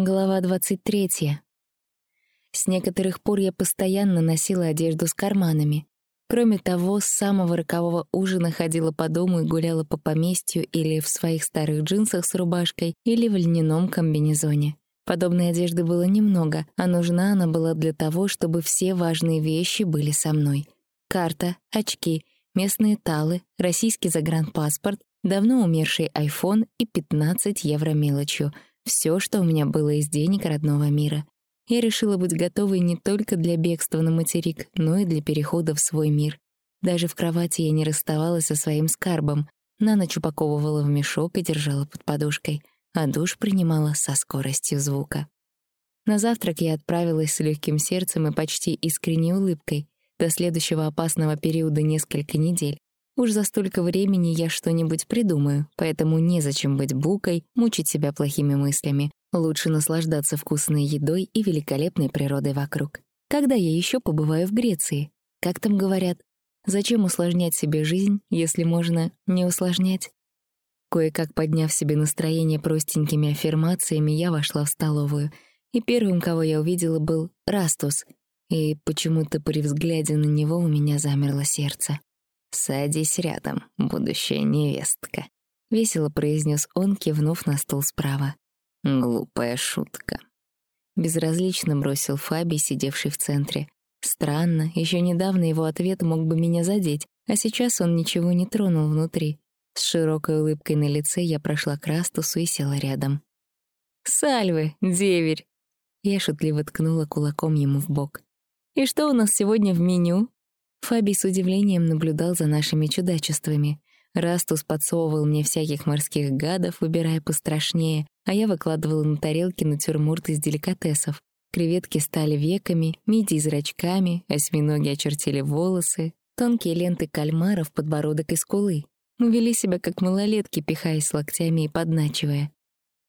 Глава 23. С некоторых пор я постоянно носила одежду с карманами. Кроме того, с самого рокового ужина ходила по дому и гуляла по поместью или в своих старых джинсах с рубашкой, или в льняном комбинезоне. Подобной одежды было немного, а нужна она была для того, чтобы все важные вещи были со мной. Карта, очки, местные талы, российский загранпаспорт, давно умерший iPhone и 15 евро мелочью — все, что у меня было из денег родного мира. Я решила быть готовой не только для бегства на материк, но и для перехода в свой мир. Даже в кровати я не расставалась со своим скарбом, на ночь упаковывала в мешок и держала под подушкой, а душ принимала со скоростью звука. На завтрак я отправилась с легким сердцем и почти искренней улыбкой. До следующего опасного периода несколько недель. Уж за столько времени я что-нибудь придумаю, поэтому незачем быть букой, мучить себя плохими мыслями. Лучше наслаждаться вкусной едой и великолепной природой вокруг. Когда я еще побываю в Греции? Как там говорят? Зачем усложнять себе жизнь, если можно не усложнять? Кое-как подняв себе настроение простенькими аффирмациями, я вошла в столовую. И первым, кого я увидела, был Растус. И почему-то при взгляде на него у меня замерло сердце. «Садись рядом, будущая невестка», — весело произнес он, кивнув на стол справа. «Глупая шутка». Безразлично бросил Фаби, сидевший в центре. Странно, еще недавно его ответ мог бы меня задеть, а сейчас он ничего не тронул внутри. С широкой улыбкой на лице я прошла к Растусу и села рядом. «Сальвы, деверь!» Я шутливо ткнула кулаком ему в бок. «И что у нас сегодня в меню?» Фаби с удивлением наблюдал за нашими чудачествами. Растус подсовывал мне всяких морских гадов, выбирая пострашнее, а я выкладывала на тарелки натюрморт из деликатесов. Креветки стали веками, мидии — зрачками, осьминоги очертили волосы, тонкие ленты кальмаров, подбородок и скулы. Мы вели себя как малолетки, пихаясь локтями и подначивая.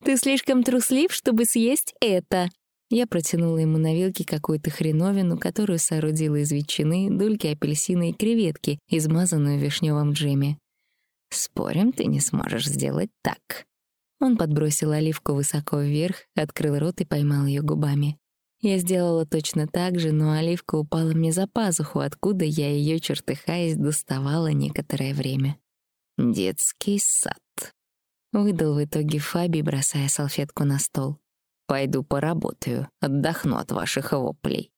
«Ты слишком труслив, чтобы съесть это!» Я протянула ему на вилке какую-то хреновину, которую соорудила из ветчины, дульки апельсина и креветки, измазанную в вишневом джеме. «Спорим, ты не сможешь сделать так». Он подбросил оливку высоко вверх, открыл рот и поймал ее губами. Я сделала точно так же, но оливка упала мне за пазуху, откуда я ее, чертыхаясь, доставала некоторое время. «Детский сад», — выдал в итоге Фаби, бросая салфетку на стол. Пойду поработаю, отдохну от ваших воплей».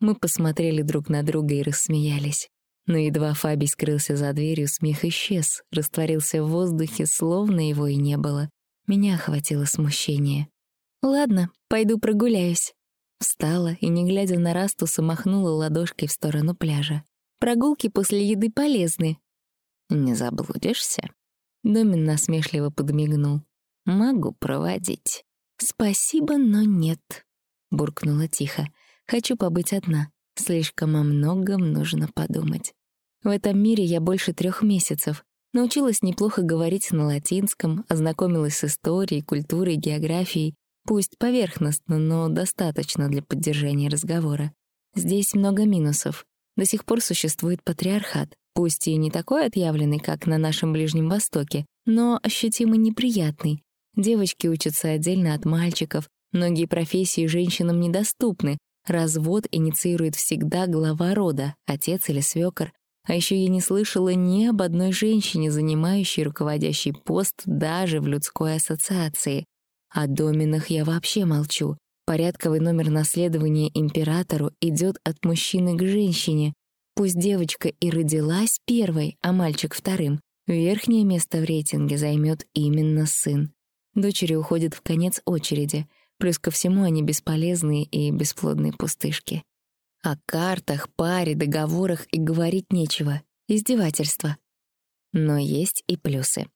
Мы посмотрели друг на друга и рассмеялись. Но едва Фаби скрылся за дверью, смех исчез, растворился в воздухе, словно его и не было. Меня охватило смущение. «Ладно, пойду прогуляюсь». Встала и, не глядя на Растуса, махнула ладошкой в сторону пляжа. «Прогулки после еды полезны». «Не заблудишься?» Домин насмешливо подмигнул. «Могу проводить». «Спасибо, но нет», — буркнула тихо. «Хочу побыть одна. Слишком о многом нужно подумать. В этом мире я больше трех месяцев. Научилась неплохо говорить на латинском, ознакомилась с историей, культурой, географией. Пусть поверхностно, но достаточно для поддержания разговора. Здесь много минусов. До сих пор существует патриархат, пусть и не такой отъявленный, как на нашем Ближнем Востоке, но ощутимо неприятный, Девочки учатся отдельно от мальчиков, многие профессии женщинам недоступны. Развод инициирует всегда глава рода, отец или свёкор. А ещё я не слышала ни об одной женщине, занимающей руководящий пост даже в людской ассоциации. О доминах я вообще молчу. Порядковый номер наследования императору идёт от мужчины к женщине. Пусть девочка и родилась первой, а мальчик вторым, верхнее место в рейтинге займёт именно сын. Дочери уходят в конец очереди, плюс ко всему они бесполезные и бесплодные пустышки. О картах, паре, договорах и говорить нечего. Издевательство. Но есть и плюсы.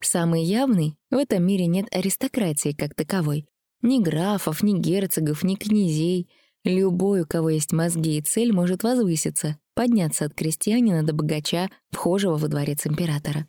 Самый явный — в этом мире нет аристократии как таковой. Ни графов, ни герцогов, ни князей. Любой, у кого есть мозги и цель, может возвыситься, подняться от крестьянина до богача, вхожего во дворец императора.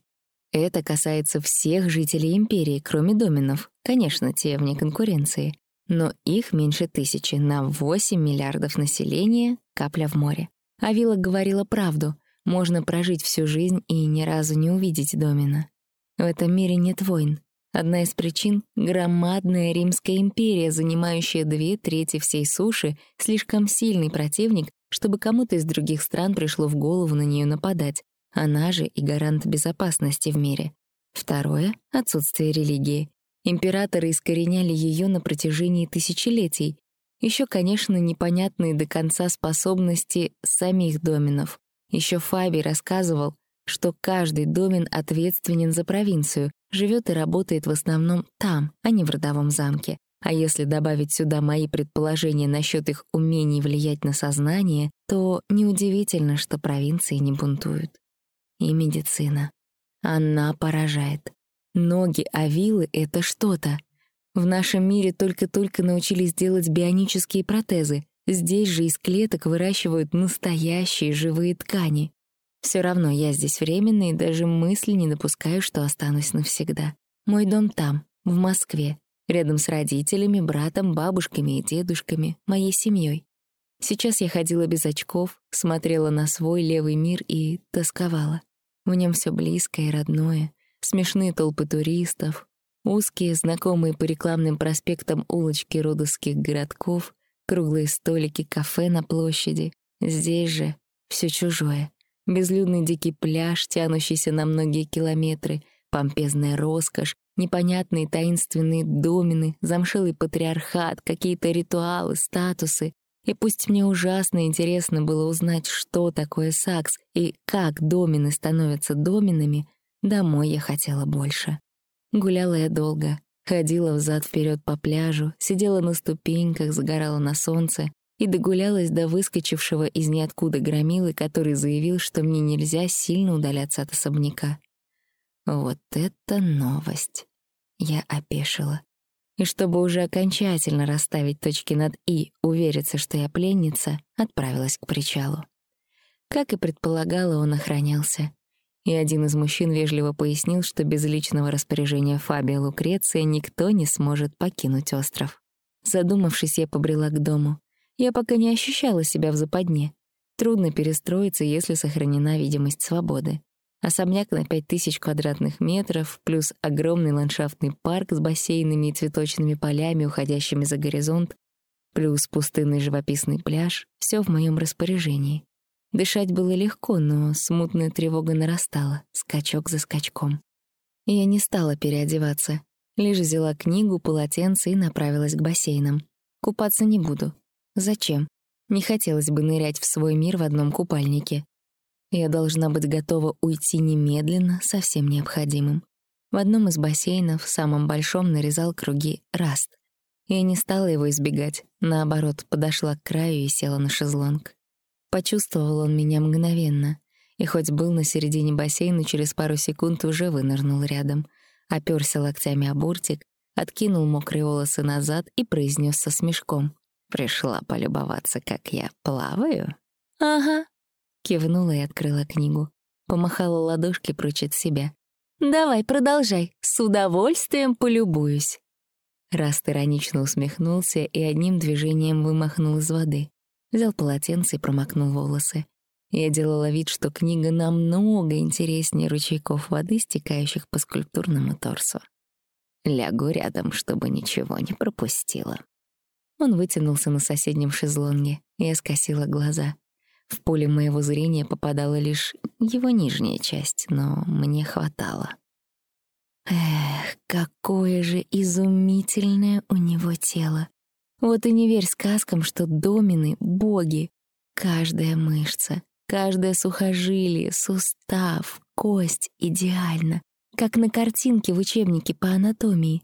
Это касается всех жителей империи, кроме доминов, конечно, те вне конкуренции. Но их меньше тысячи на 8 миллиардов населения — капля в море. А Вилла говорила правду. Можно прожить всю жизнь и ни разу не увидеть домина. В этом мире нет войн. Одна из причин — громадная Римская империя, занимающая две трети всей суши, слишком сильный противник, чтобы кому-то из других стран пришло в голову на нее нападать. Она же и гарант безопасности в мире. Второе — отсутствие религии. Императоры искореняли ее на протяжении тысячелетий. Еще, конечно, непонятные до конца способности самих доминов. Еще Фабий рассказывал, что каждый домен ответственен за провинцию, живет и работает в основном там, а не в родовом замке. А если добавить сюда мои предположения насчет их умений влиять на сознание, то неудивительно, что провинции не бунтуют. И медицина. Она поражает. Ноги Авилы — это что-то. В нашем мире только-только научились делать бионические протезы. Здесь же из клеток выращивают настоящие живые ткани. Все равно я здесь временно и даже мысли не допускаю, что останусь навсегда. Мой дом там, в Москве, рядом с родителями, братом, бабушками и дедушками, моей семьей. Сейчас я ходила без очков, смотрела на свой левый мир и тосковала. В нем все близкое и родное, смешные толпы туристов, узкие, знакомые по рекламным проспектам улочки родовских городков, круглые столики кафе на площади. Здесь же все чужое. Безлюдный дикий пляж, тянущийся на многие километры, помпезная роскошь, непонятные таинственные домины, замшелый патриархат, какие-то ритуалы, статусы. И пусть мне ужасно интересно было узнать, что такое сакс и как домины становятся доминами, домой я хотела больше. Гуляла я долго, ходила взад вперед по пляжу, сидела на ступеньках, загорала на солнце, и догулялась до выскочившего из ниоткуда громилы, который заявил, что мне нельзя сильно удаляться от особняка. Вот это новость! Я опешила. И чтобы уже окончательно расставить точки над «и», увериться, что я пленница, отправилась к причалу. Как и предполагала, он охранялся. И один из мужчин вежливо пояснил, что без личного распоряжения Фабия Лукреция никто не сможет покинуть остров. Задумавшись, я побрела к дому. Я пока не ощущала себя в западне. Трудно перестроиться, если сохранена видимость свободы. Особняк на 5000 квадратных метров, плюс огромный ландшафтный парк с бассейнами и цветочными полями, уходящими за горизонт, плюс пустынный живописный пляж — все в моем распоряжении. Дышать было легко, но смутная тревога нарастала, скачок за скачком. Я не стала переодеваться, лишь взяла книгу, полотенце и направилась к бассейнам. Купаться не буду, Зачем? Не хотелось бы нырять в свой мир в одном купальнике. Я должна быть готова уйти немедленно со всем необходимым. В одном из бассейнов, самом большом, нарезал круги Раст. Я не стала его избегать, наоборот, подошла к краю и села на шезлонг. Почувствовал он меня мгновенно, и хоть был на середине бассейна, через пару секунд уже вынырнул рядом, оперся локтями о бортик, откинул мокрые волосы назад и произнес со смешком. Пришла полюбоваться, как я плаваю? Ага. Кивнула и открыла книгу. Помахала ладошки прочь от себя. «Давай, продолжай. С удовольствием полюбуюсь». Раст иронично усмехнулся и одним движением вымахнул из воды. Взял полотенце и промокнул волосы. Я делала вид, что книга намного интереснее ручейков воды, стекающих по скульптурному торсу. Лягу рядом, чтобы ничего не пропустила. Он вытянулся на соседнем шезлонге. Я скосила глаза. В поле моего зрения попадала лишь его нижняя часть, но мне хватало. Эх, какое же изумительное у него тело. Вот и не верь сказкам, что домины — боги. Каждая мышца, каждое сухожилие, сустав, кость идеально, как на картинке в учебнике по анатомии.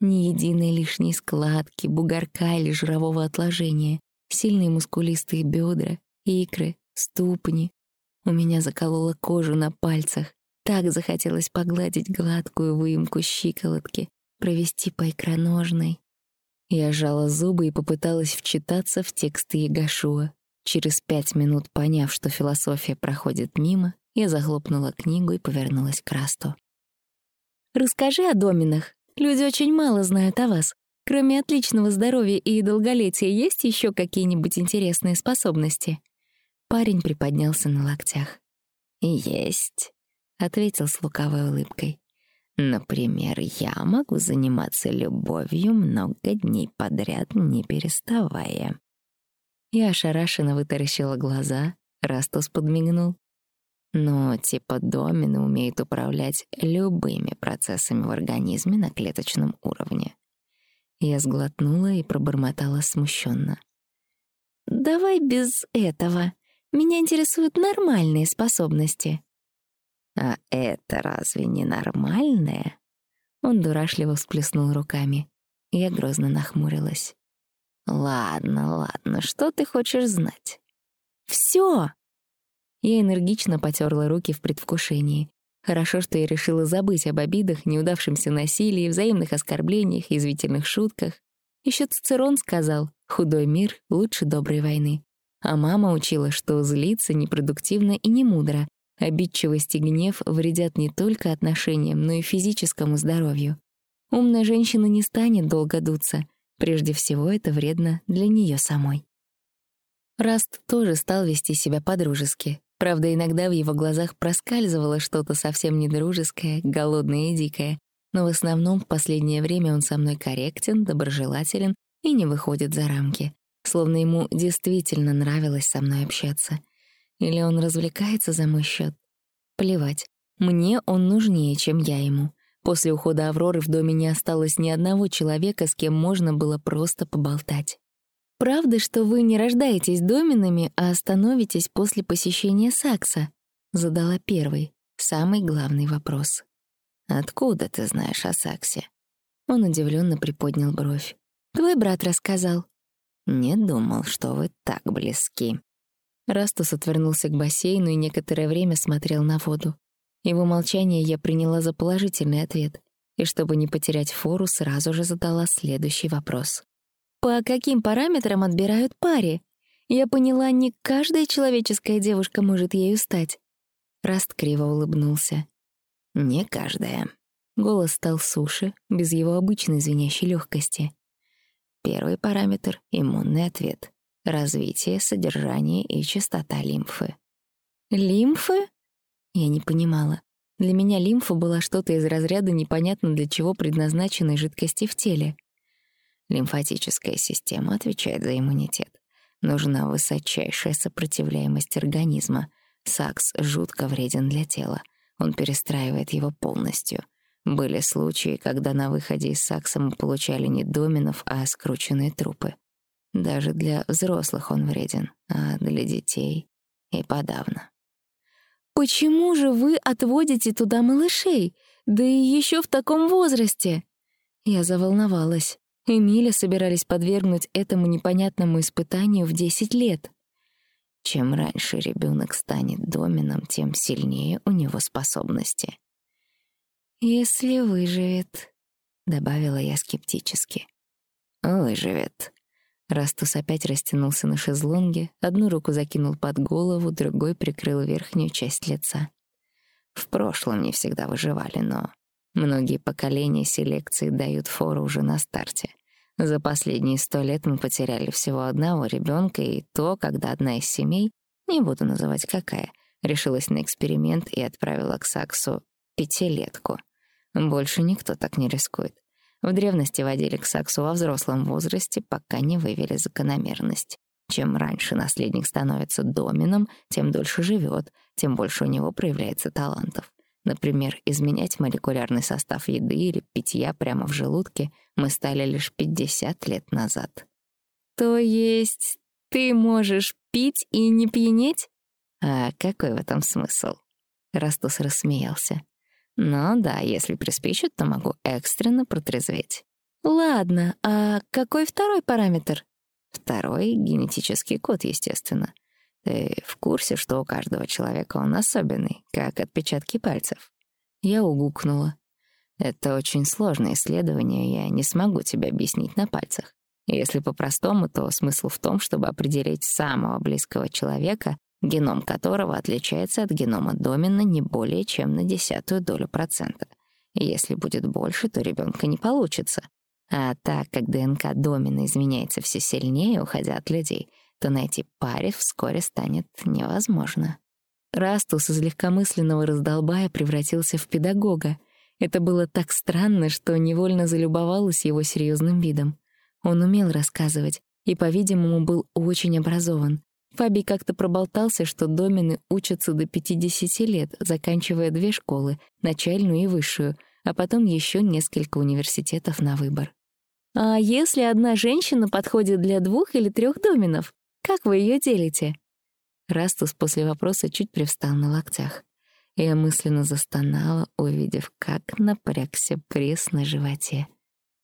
Ни единой лишней складки, бугорка или жирового отложения. Сильные мускулистые бедра, икры, ступни. У меня заколола кожу на пальцах. Так захотелось погладить гладкую выемку щиколотки, провести по икроножной. Я сжала зубы и попыталась вчитаться в тексты Ягашуа. Через пять минут, поняв, что философия проходит мимо, я захлопнула книгу и повернулась к Расту. «Расскажи о доминах», Люди очень мало знают о вас. Кроме отличного здоровья и долголетия, есть еще какие-нибудь интересные способности?» Парень приподнялся на локтях. «Есть», — ответил с лукавой улыбкой. Например, я могу заниматься любовью много дней подряд, не переставая. Я ошарашенно вытаращила глаза, Растус подмигнул. Но типа домины умеют управлять любыми процессами в организме на клеточном уровне. Я сглотнула и пробормотала смущенно. «Давай без этого. Меня интересуют нормальные способности». «А это разве не нормальное?» Он дурашливо всплеснул руками. Я грозно нахмурилась. «Ладно, ладно, что ты хочешь знать?» «Всё!» Я энергично потерла руки в предвкушении. Хорошо, что я решила забыть об обидах, неудавшемся насилии, взаимных оскорблениях, извительных шутках. Еще Цицерон сказал, худой мир лучше доброй войны. А мама учила, что злиться непродуктивно и не мудро. Обидчивость и гнев вредят не только отношениям, но и физическому здоровью. Умная женщина не станет долго дуться. Прежде всего, это вредно для нее самой. Раст тоже стал вести себя по-дружески. Правда, иногда в его глазах проскальзывало что-то совсем недружеское, голодное и дикое. Но в основном в последнее время он со мной корректен, доброжелателен и не выходит за рамки. Словно ему действительно нравилось со мной общаться. Или он развлекается за мой счет? Плевать. Мне он нужнее, чем я ему. После ухода Авроры в доме не осталось ни одного человека, с кем можно было просто поболтать. «Правда, что вы не рождаетесь доминами, а становитесь после посещения Сакса?» — задала первый, самый главный вопрос. «Откуда ты знаешь о Саксе?» Он удивленно приподнял бровь. «Твой брат рассказал». «Не думал, что вы так близки». Растус отвернулся к бассейну и некоторое время смотрел на воду. Его молчание я приняла за положительный ответ, и чтобы не потерять фору, сразу же задала следующий вопрос. По каким параметрам отбирают паре? Я поняла, не каждая человеческая девушка может ею стать. Раст криво улыбнулся. Не каждая. Голос стал суше, без его обычной звенящей легкости. Первый параметр — иммунный ответ. Развитие, содержание и частота лимфы. Лимфы? Я не понимала. Для меня лимфа была что-то из разряда непонятно для чего предназначенной жидкости в теле. Лимфатическая система отвечает за иммунитет. Нужна высочайшая сопротивляемость организма. Сакс жутко вреден для тела. Он перестраивает его полностью. Были случаи, когда на выходе из сакса мы получали не доминов, а скрученные трупы. Даже для взрослых он вреден, а для детей и подавно. «Почему же вы отводите туда малышей? Да и еще в таком возрасте?» Я заволновалась. Эмиля собирались подвергнуть этому непонятному испытанию в 10 лет. Чем раньше ребенок станет домином, тем сильнее у него способности. «Если выживет», — добавила я скептически. «Выживет». Растус опять растянулся на шезлонге, одну руку закинул под голову, другой прикрыл верхнюю часть лица. В прошлом не всегда выживали, но Многие поколения селекции дают фору уже на старте. За последние сто лет мы потеряли всего одного ребенка, и то, когда одна из семей, не буду называть какая, решилась на эксперимент и отправила к Саксу пятилетку. Больше никто так не рискует. В древности водили к Саксу во взрослом возрасте, пока не вывели закономерность. Чем раньше наследник становится домином, тем дольше живет, тем больше у него проявляется талантов. Например, изменять молекулярный состав еды или питья прямо в желудке мы стали лишь 50 лет назад. То есть ты можешь пить и не пьянеть? А какой в этом смысл? Растус рассмеялся. Ну да, если приспичит, то могу экстренно протрезветь. Ладно, а какой второй параметр? Второй — генетический код, естественно. Ты в курсе, что у каждого человека он особенный, как отпечатки пальцев? Я угукнула. Это очень сложное исследование, я не смогу тебе объяснить на пальцах. Если по-простому, то смысл в том, чтобы определить самого близкого человека, геном которого отличается от генома домина не более чем на десятую долю процента. Если будет больше, то ребенка не получится. А так как ДНК домина изменяется все сильнее, уходя от людей — то найти паре вскоре станет невозможно. Растус из легкомысленного раздолбая превратился в педагога. Это было так странно, что невольно залюбовалась его серьезным видом. Он умел рассказывать и, по-видимому, был очень образован. Фабий как-то проболтался, что домены учатся до 50 лет, заканчивая две школы, начальную и высшую, а потом еще несколько университетов на выбор. «А если одна женщина подходит для двух или трех доменов, как вы ее делите?» Растус после вопроса чуть привстал на локтях. Я мысленно застонала, увидев, как напрягся пресс на животе.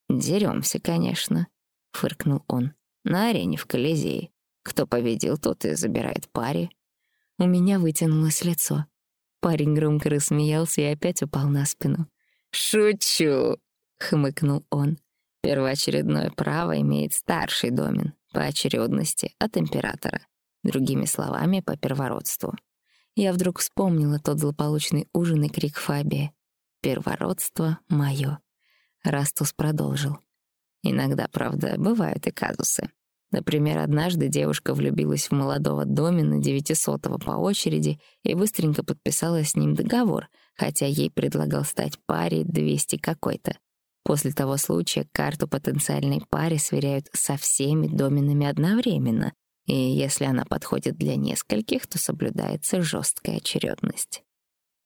Деремся, конечно», — фыркнул он. «На арене в Колизее. Кто победил, тот и забирает пари». У меня вытянулось лицо. Парень громко рассмеялся и опять упал на спину. «Шучу!» — хмыкнул он. Первоочередное право имеет старший домен по очередности от императора, другими словами, по первородству. Я вдруг вспомнила тот злополучный ужин и крик Фабия. «Первородство мое». Растус продолжил. Иногда, правда, бывают и казусы. Например, однажды девушка влюбилась в молодого домина девятисотого по очереди и быстренько подписала с ним договор, хотя ей предлагал стать паре двести какой-то. После того случая карту потенциальной паре сверяют со всеми доминами одновременно, и если она подходит для нескольких, то соблюдается жесткая очередность.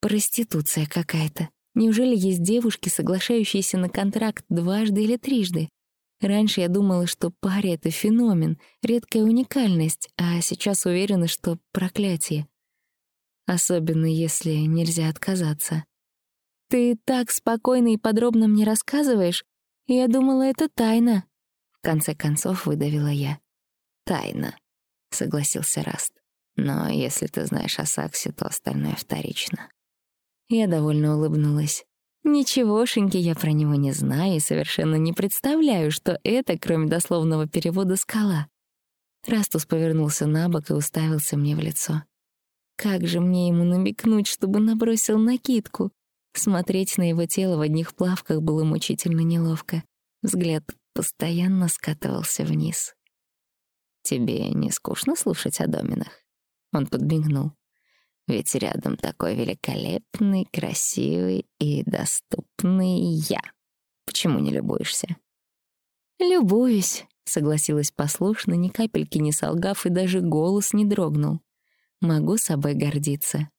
Проституция какая-то. Неужели есть девушки, соглашающиеся на контракт дважды или трижды? Раньше я думала, что паре — это феномен, редкая уникальность, а сейчас уверена, что проклятие. Особенно если нельзя отказаться. «Ты так спокойно и подробно мне рассказываешь, я думала, это тайна». В конце концов выдавила я. «Тайна», — согласился Раст. «Но если ты знаешь о Саксе, то остальное вторично». Я довольно улыбнулась. Ничегошеньки я про него не знаю и совершенно не представляю, что это, кроме дословного перевода, скала. Растус повернулся на бок и уставился мне в лицо. Как же мне ему намекнуть, чтобы набросил накидку? Смотреть на его тело в одних плавках было мучительно неловко. Взгляд постоянно скатывался вниз. «Тебе не скучно слушать о доминах?» Он подмигнул. Ведь рядом такой великолепный, красивый и доступный я. Почему не любуешься? «Любуюсь», — согласилась послушно, ни капельки не солгав, и даже голос не дрогнул. «Могу собой гордиться».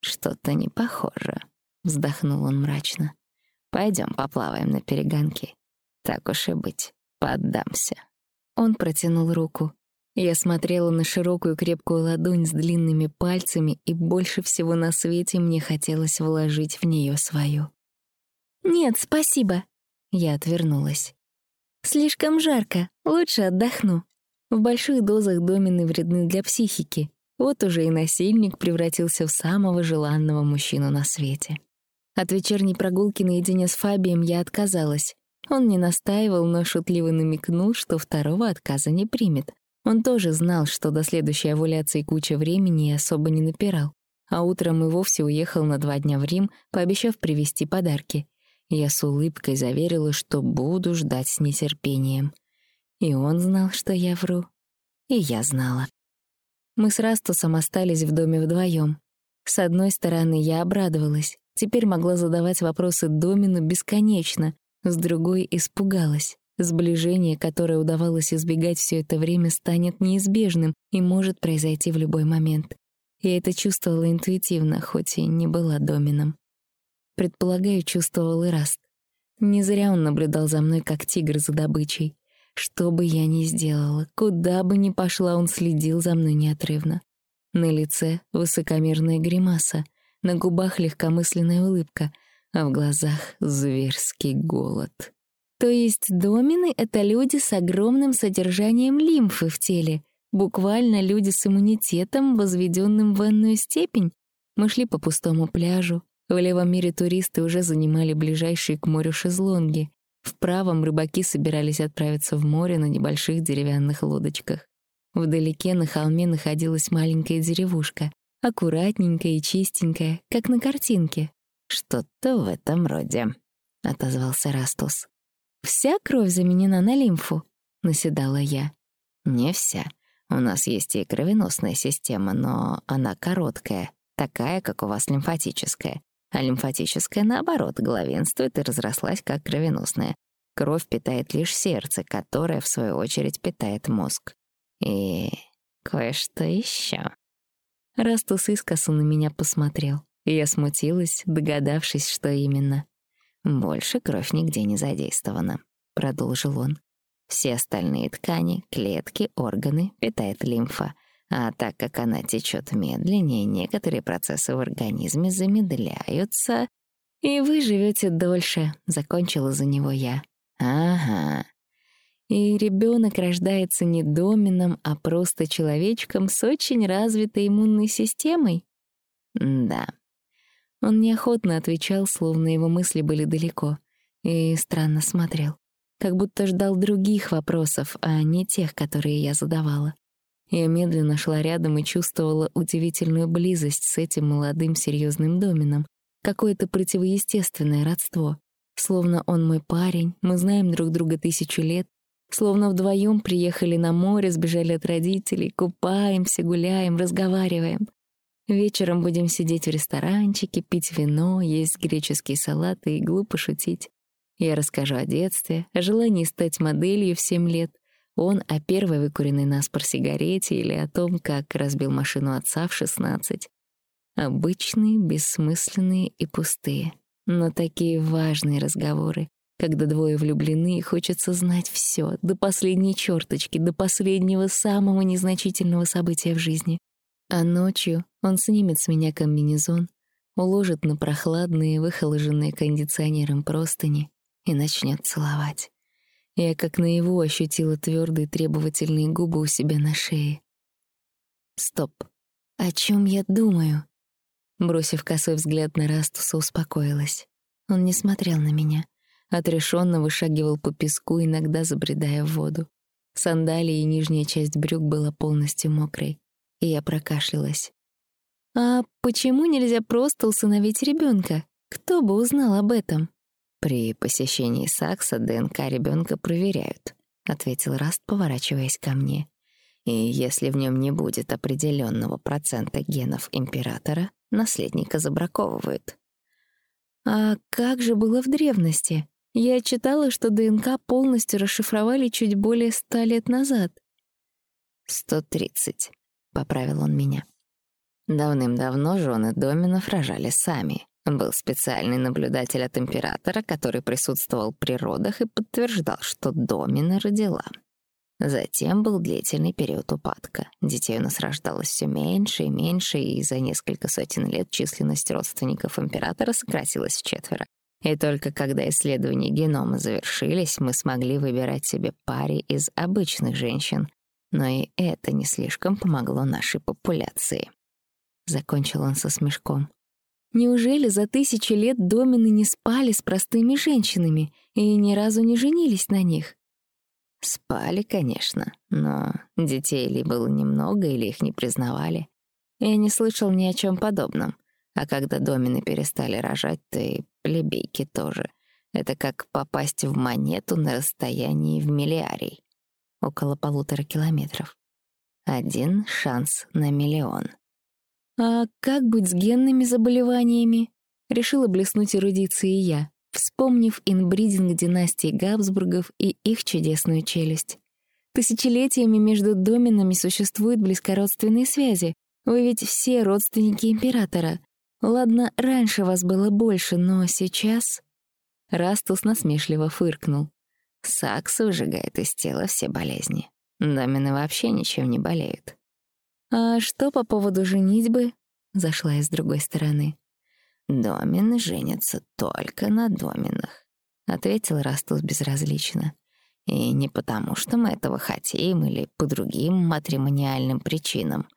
«Что-то не похоже», — вздохнул он мрачно. Пойдем поплаваем на перегонки. Так уж и быть, поддамся». Он протянул руку. Я смотрела на широкую крепкую ладонь с длинными пальцами, и больше всего на свете мне хотелось вложить в нее свою. «Нет, спасибо», — я отвернулась. «Слишком жарко, лучше отдохну. В больших дозах домины вредны для психики. Вот уже и насильник превратился в самого желанного мужчину на свете». От вечерней прогулки наедине с Фабием я отказалась. Он не настаивал, но шутливо намекнул, что второго отказа не примет. Он тоже знал, что до следующей овуляции куча времени и особо не напирал. А утром и вовсе уехал на два дня в Рим, пообещав привезти подарки. Я с улыбкой заверила, что буду ждать с нетерпением. И он знал, что я вру. И я знала. Мы с Растусом остались в доме вдвоем. С одной стороны, я обрадовалась. Теперь могла задавать вопросы Домину бесконечно. С другой — испугалась. Сближение, которое удавалось избегать все это время, станет неизбежным и может произойти в любой момент. Я это чувствовала интуитивно, хоть и не была домином. Предполагаю, чувствовал и Раст. Не зря он наблюдал за мной, как тигр за добычей. Что бы я ни сделала, куда бы ни пошла, он следил за мной неотрывно. На лице высокомерная гримаса, на губах легкомысленная улыбка, а в глазах зверский голод. То есть домины — это люди с огромным содержанием лимфы в теле, буквально люди с иммунитетом, возведенным в энную степень. Мы шли по пустому пляжу. В левом мире туристы уже занимали ближайшие к морю шезлонги. В правом рыбаки собирались отправиться в море на небольших деревянных лодочках. Вдалеке на холме находилась маленькая деревушка, аккуратненькая и чистенькая, как на картинке. «Что-то в этом роде», — отозвался Растус. «Вся кровь заменена на лимфу», — наседала я. «Не вся. У нас есть и кровеносная система, но она короткая, такая, как у вас лимфатическая. А лимфатическая, наоборот, главенствует и разрослась как кровеносная. Кровь питает лишь сердце, которое, в свою очередь, питает мозг. И кое-что еще. Растус искоса на меня посмотрел. Я смутилась, догадавшись, что именно. «Больше кровь нигде не задействована», — продолжил он. «Все остальные ткани, клетки, органы питает лимфа, а так как она течет медленнее, некоторые процессы в организме замедляются, и вы живете дольше», — закончила за него я. Ага. И ребенок рождается не домином, а просто человечком с очень развитой иммунной системой? Да. Он неохотно отвечал, словно его мысли были далеко, и странно смотрел, как будто ждал других вопросов, а не тех, которые я задавала. Я медленно шла рядом и чувствовала удивительную близость с этим молодым серьезным домином, какое-то противоестественное родство. Словно он мой парень, мы знаем друг друга тысячу лет, словно вдвоем приехали на море, сбежали от родителей, купаемся, гуляем, разговариваем. Вечером будем сидеть в ресторанчике, пить вино, есть греческие салаты и глупо шутить. Я расскажу о детстве, о желании стать моделью в семь лет, он о первой выкуренной наспор сигарете или о том, как разбил машину отца в шестнадцать. Обычные, бессмысленные и пустые. Но такие важные разговоры, когда двое влюблены и хочется знать все, до последней черточки, до последнего самого незначительного события в жизни. А ночью он снимет с меня комбинезон, уложит на прохладные, выхоложенные кондиционером простыни и начнет целовать. Я как наяву ощутила твердые требовательные губы у себя на шее. Стоп. О чем я думаю? Бросив косой взгляд на Растуса, успокоилась. Он не смотрел на меня. Отрешенно вышагивал по песку, иногда забредая в воду. Сандалии и нижняя часть брюк была полностью мокрой, и я прокашлялась. «А почему нельзя просто усыновить ребенка? Кто бы узнал об этом?» «При посещении САКСа ДНК ребенка проверяют», — ответил Раст, поворачиваясь ко мне. «И если в нем не будет определенного процента генов императора, наследника забраковывают. А как же было в древности? Я читала, что ДНК полностью расшифровали чуть более ста лет назад. «Сто тридцать», — поправил он меня. Давным-давно жены Доминов рожали сами. Был специальный наблюдатель от императора, который присутствовал при родах и подтверждал, что Домина родила. Затем был длительный период упадка. Детей у нас рождалось все меньше и меньше, и за несколько сотен лет численность родственников императора сократилась в четверо. И только когда исследования генома завершились, мы смогли выбирать себе паре из обычных женщин. Но и это не слишком помогло нашей популяции. Закончил он со смешком. Неужели за тысячи лет домины не спали с простыми женщинами и ни разу не женились на них? Спали, конечно, но детей ли было немного, или их не признавали. Я не слышал ни о чем подобном. А когда домины перестали рожать, то и плебейки тоже. Это как попасть в монету на расстоянии в миллиарий. Около полутора километров. Один шанс на миллион. А как быть с генными заболеваниями? Решила блеснуть эрудицией я вспомнив инбридинг династии Габсбургов и их чудесную челюсть. Тысячелетиями между доминами существуют близкородственные связи. Вы ведь все родственники императора. Ладно, раньше вас было больше, но сейчас... Растус насмешливо фыркнул. Сакс выжигает из тела все болезни. Домины вообще ничем не болеют. «А что по поводу женитьбы?» — зашла я с другой стороны. «Домины женятся только на доминах», — ответил Растус безразлично. «И не потому, что мы этого хотим или по другим матримониальным причинам.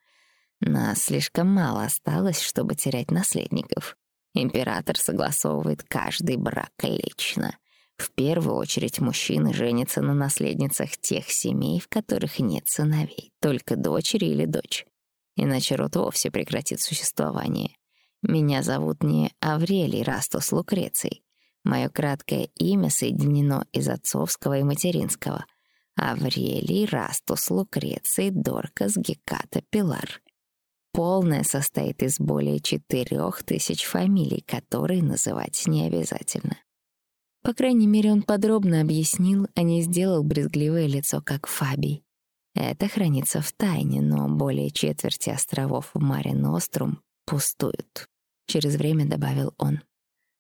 Нас слишком мало осталось, чтобы терять наследников. Император согласовывает каждый брак лично. В первую очередь мужчины женятся на наследницах тех семей, в которых нет сыновей, только дочери или дочь. Иначе род вовсе прекратит существование. Меня зовут не Аврелий Растус Лукреций. Мое краткое имя соединено из отцовского и материнского. Аврелий Растус Лукреций Доркас Геката Пилар. полная состоит из более четырех тысяч фамилий, которые называть не обязательно. По крайней мере, он подробно объяснил, а не сделал брезгливое лицо, как Фабий. Это хранится в тайне, но более четверти островов в Маре Нострум пустуют. Через время добавил он.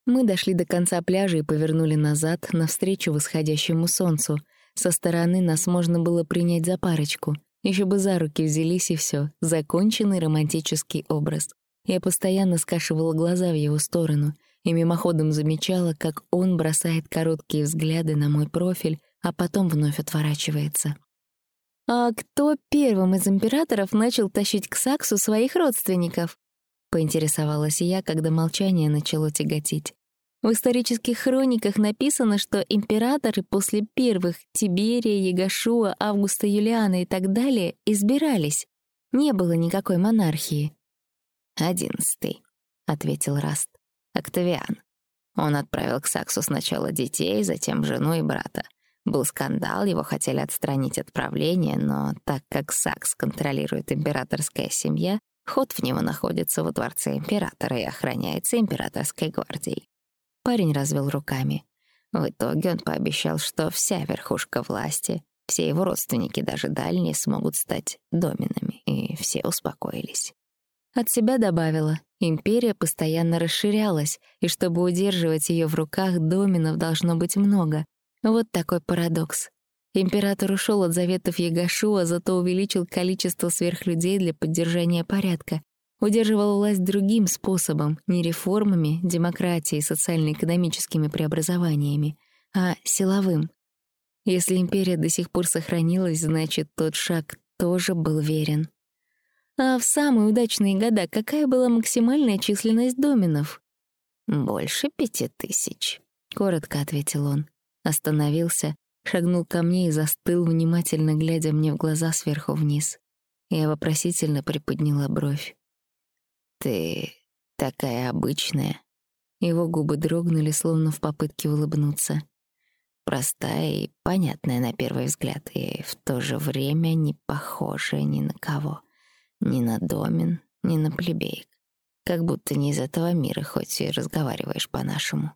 Мы дошли до конца пляжа и повернули назад, навстречу восходящему солнцу. Со стороны нас можно было принять за парочку. Еще бы за руки взялись и все. Законченный романтический образ. Я постоянно скашивала глаза в его сторону и мимоходом замечала, как он бросает короткие взгляды на мой профиль, а потом вновь отворачивается. «А кто первым из императоров начал тащить к Саксу своих родственников?» — поинтересовалась я, когда молчание начало тяготить. В исторических хрониках написано, что императоры после первых Тиберия, Ягашуа, Августа Юлиана и так далее избирались. Не было никакой монархии. «Одиннадцатый», — ответил Раст. «Октавиан. Он отправил к Саксу сначала детей, затем жену и брата. Был скандал, его хотели отстранить от правления, но так как Сакс контролирует императорская семья, ход в него находится во дворце императора и охраняется императорской гвардией. Парень развел руками. В итоге он пообещал, что вся верхушка власти, все его родственники, даже дальние, смогут стать доминами, и все успокоились. От себя добавила, империя постоянно расширялась, и чтобы удерживать ее в руках, доминов должно быть много. Вот такой парадокс. Император ушел от заветов Ягашуа, зато увеличил количество сверхлюдей для поддержания порядка, удерживал власть другим способом, не реформами, демократией, социально-экономическими преобразованиями, а силовым. Если империя до сих пор сохранилась, значит, тот шаг тоже был верен. А в самые удачные года какая была максимальная численность доминов? «Больше пяти тысяч», — коротко ответил он. Остановился, шагнул ко мне и застыл, внимательно глядя мне в глаза сверху вниз. Я вопросительно приподняла бровь. «Ты такая обычная». Его губы дрогнули, словно в попытке улыбнуться. Простая и понятная на первый взгляд, и в то же время не похожая ни на кого. Ни на домин, ни на плебеек. Как будто не из этого мира, хоть и разговариваешь по-нашему.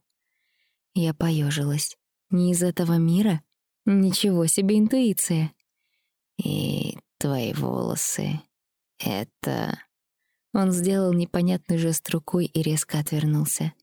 Я поежилась. Не из этого мира? Ничего себе интуиция. И твои волосы — это... Он сделал непонятный жест рукой и резко отвернулся.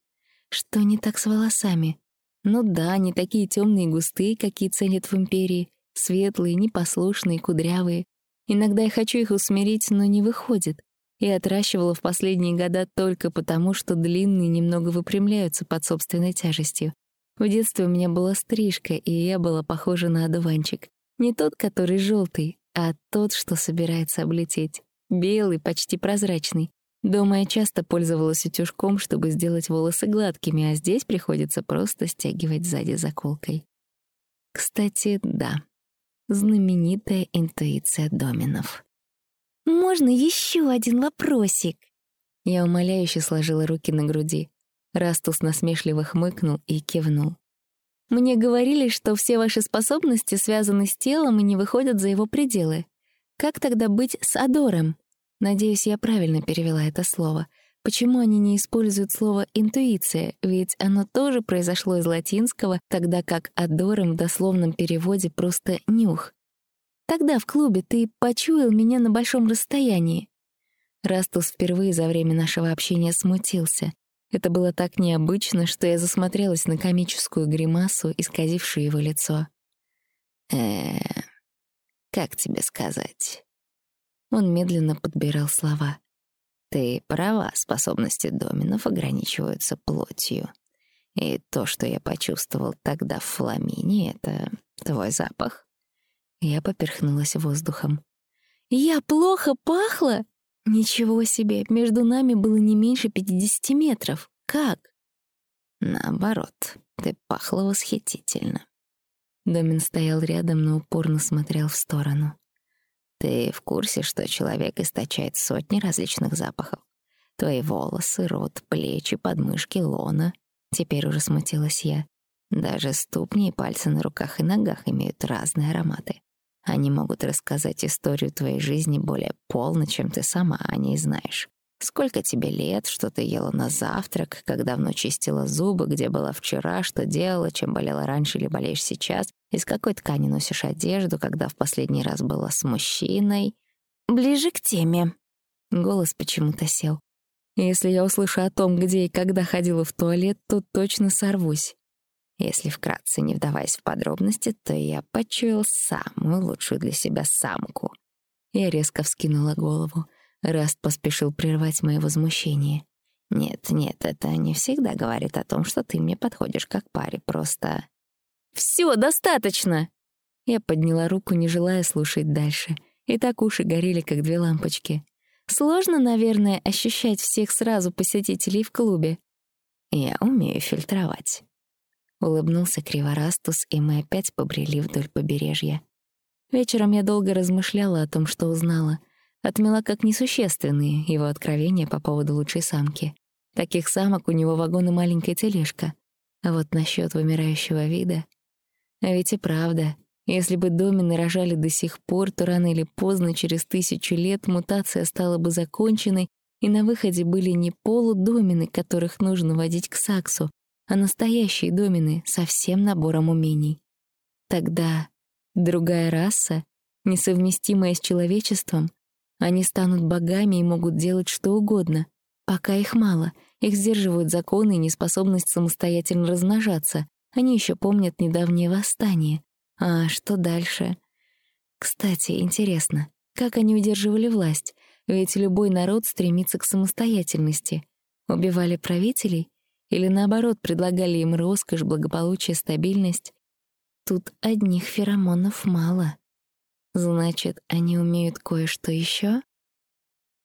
Что не так с волосами? Ну да, не такие темные и густые, какие ценят в Империи. Светлые, непослушные, кудрявые. Иногда я хочу их усмирить, но не выходит. И отращивала в последние года только потому, что длинные немного выпрямляются под собственной тяжестью. В детстве у меня была стрижка, и я была похожа на одуванчик. Не тот, который желтый, а тот, что собирается облететь. Белый, почти прозрачный. Дома я часто пользовалась утюжком, чтобы сделать волосы гладкими, а здесь приходится просто стягивать сзади заколкой. Кстати, да, знаменитая интуиция доминов. «Можно еще один вопросик?» Я умоляюще сложила руки на груди. Растус насмешливо хмыкнул и кивнул. «Мне говорили, что все ваши способности связаны с телом и не выходят за его пределы. Как тогда быть с Адором? Надеюсь, я правильно перевела это слово. Почему они не используют слово «интуиция», ведь оно тоже произошло из латинского, тогда как «адором» в дословном переводе просто «нюх». Тогда в клубе ты почуял меня на большом расстоянии. Растус впервые за время нашего общения смутился. Это было так необычно, что я засмотрелась на комическую гримасу, исказившую его лицо. э как тебе сказать?» Он медленно подбирал слова. «Ты права, способности доминов ограничиваются плотью. И то, что я почувствовал тогда в фламине, — это твой запах». Я поперхнулась воздухом. «Я плохо пахла? Ничего себе, между нами было не меньше пятидесяти метров. Как?» «Наоборот, ты пахла восхитительно. Домин стоял рядом, но упорно смотрел в сторону. «Ты в курсе, что человек источает сотни различных запахов? Твои волосы, рот, плечи, подмышки, лона. Теперь уже смутилась я. Даже ступни и пальцы на руках и ногах имеют разные ароматы. Они могут рассказать историю твоей жизни более полно, чем ты сама о ней знаешь. Сколько тебе лет, что ты ела на завтрак, как давно чистила зубы, где была вчера, что делала, чем болела раньше или болеешь сейчас, из какой ткани носишь одежду, когда в последний раз была с мужчиной. Ближе к теме. Голос почему-то сел. Если я услышу о том, где и когда ходила в туалет, то точно сорвусь. Если вкратце не вдаваясь в подробности, то я почуял самую лучшую для себя самку. Я резко вскинула голову. Раст поспешил прервать мое возмущение. «Нет, нет, это не всегда говорит о том, что ты мне подходишь как паре, просто...» «Всё, достаточно!» Я подняла руку, не желая слушать дальше. И так уши горели, как две лампочки. Сложно, наверное, ощущать всех сразу посетителей в клубе. «Я умею фильтровать», — улыбнулся Криворастус, и мы опять побрели вдоль побережья. Вечером я долго размышляла о том, что узнала — отмела как несущественные его откровения по поводу лучшей самки. Таких самок у него вагон и маленькая тележка. А вот насчет вымирающего вида... А ведь и правда, если бы домины рожали до сих пор, то рано или поздно, через тысячу лет, мутация стала бы законченной, и на выходе были не полудомины, которых нужно водить к саксу, а настоящие домины со всем набором умений. Тогда другая раса, несовместимая с человечеством, они станут богами и могут делать что угодно. Пока их мало, их сдерживают законы и неспособность самостоятельно размножаться. Они еще помнят недавнее восстание. А что дальше? Кстати, интересно, как они удерживали власть? Ведь любой народ стремится к самостоятельности. Убивали правителей? Или наоборот, предлагали им роскошь, благополучие, стабильность? Тут одних феромонов мало. Значит, они умеют кое-что еще?